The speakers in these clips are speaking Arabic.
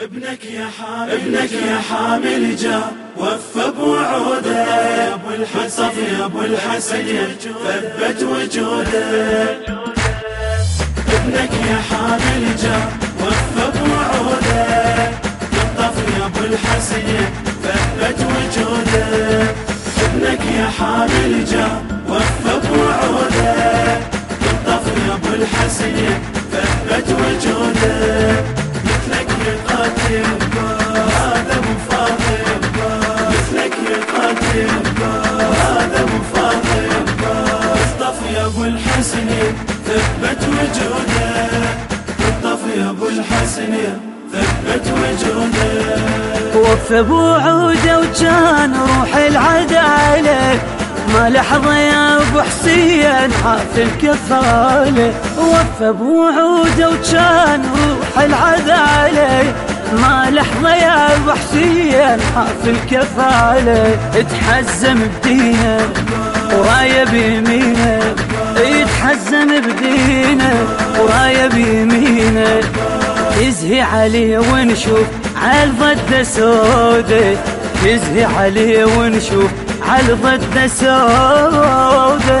ابنك يا حامل ابنك يا حامل جا وفى بوعوده يا أبو الحسن يا أبو الحسن ثبت وجودة. ابنك يا حامل جا وفى بوعوده قطف يا أبو الحسن ثبت وجودة. ابنك يا حامل جا وفى بوعوده قطف يا أبو الحسن ثبت وجودة. ابو ابو ابو ثبت وجوده يا ابو ثبت وجوده وفى بوعوده وكان روح العدالة. ما لحظة يا ابو حسين حاف الكفالة. وفى بوعوده وكان روح العدالة. ما لحظة يا ابو حسين حاف الكفالة اتحزم بدينه وراية بيمينه يتحزم بدينه وراية بيمينه يزهي عليه ونشوف عالضد سودة يزهي عليه ونشوف على ضد سودة.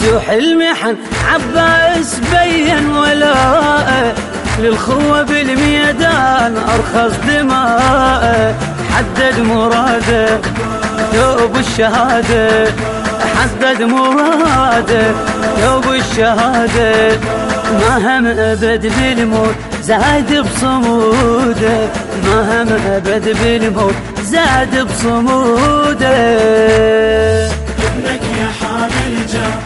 سوح المحن عباس بين ولاءه للخوة بالميدان أرخص دماءه حدد مراده ثوب الشهادة. حدد مراده ثوب الشهادة. ما هم أبد بالموت زاد بصموده. ما هم أبد بالموت زاد بصموده. ابنك يا حامل جا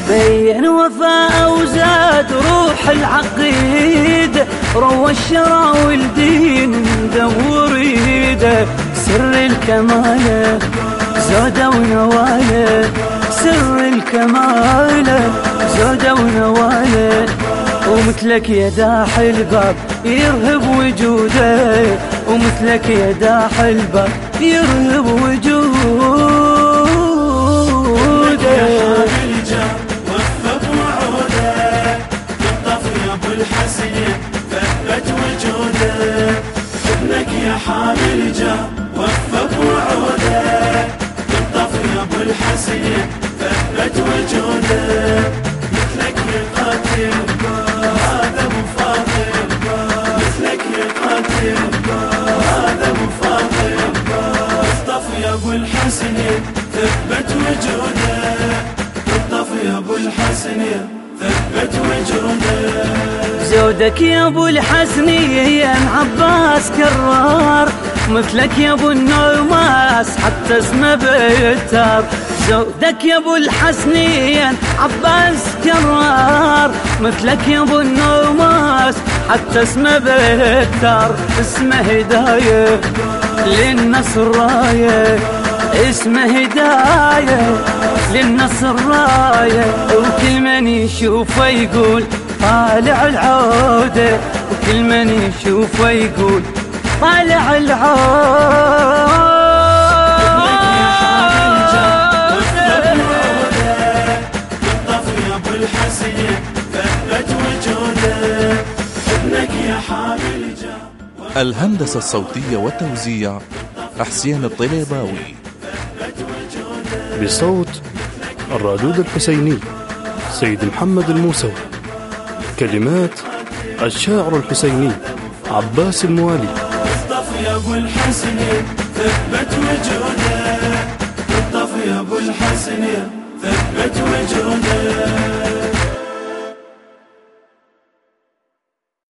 بين وفاء وزاد روح العقيدة روى الشرع والدين من دم وريده سر الكمال زاد ونواله سر الكمال زاد ونواله ومثلك يا داح الباب يرهب وجوده ومثلك يا داح الباب يرهب وجوده. الحسن ثبت وجوده. ابنك يا حامل جا وفى بوعوده قطف يا أبو الحسن ثبت وجوده. مثلك يقاتل هذا ابو فاطم مثلك يقاتل هذا ابو فاطم قطف يا أبو الحسن ثبت وجوده. قطف يا أبو الحسن ثبت وجوده زودك يا ابو الحسنية عباس كرار مثلك يا ابو النوماس حتى اسمه بيتر زودك يا ابو الحسنية عباس كرار مثلك يا ابو النوماس حتى اسمه بيتر اسمه هداية للنصر راية. اسمه هداية للنصر راية وكل من يشوفه يقول طالع العودة وكل من يشوفه يقول طالع العودة. الهندسة الصوتية والتوزيع حسين الطليباوي بصوت الرادود الحسيني سيد محمد الموسوي كلمات الشاعر الحسيني عباس الموالي. الطف يا أبو الحسن ثبت وجوده الطف يا أبو الحسن ثبت وجوده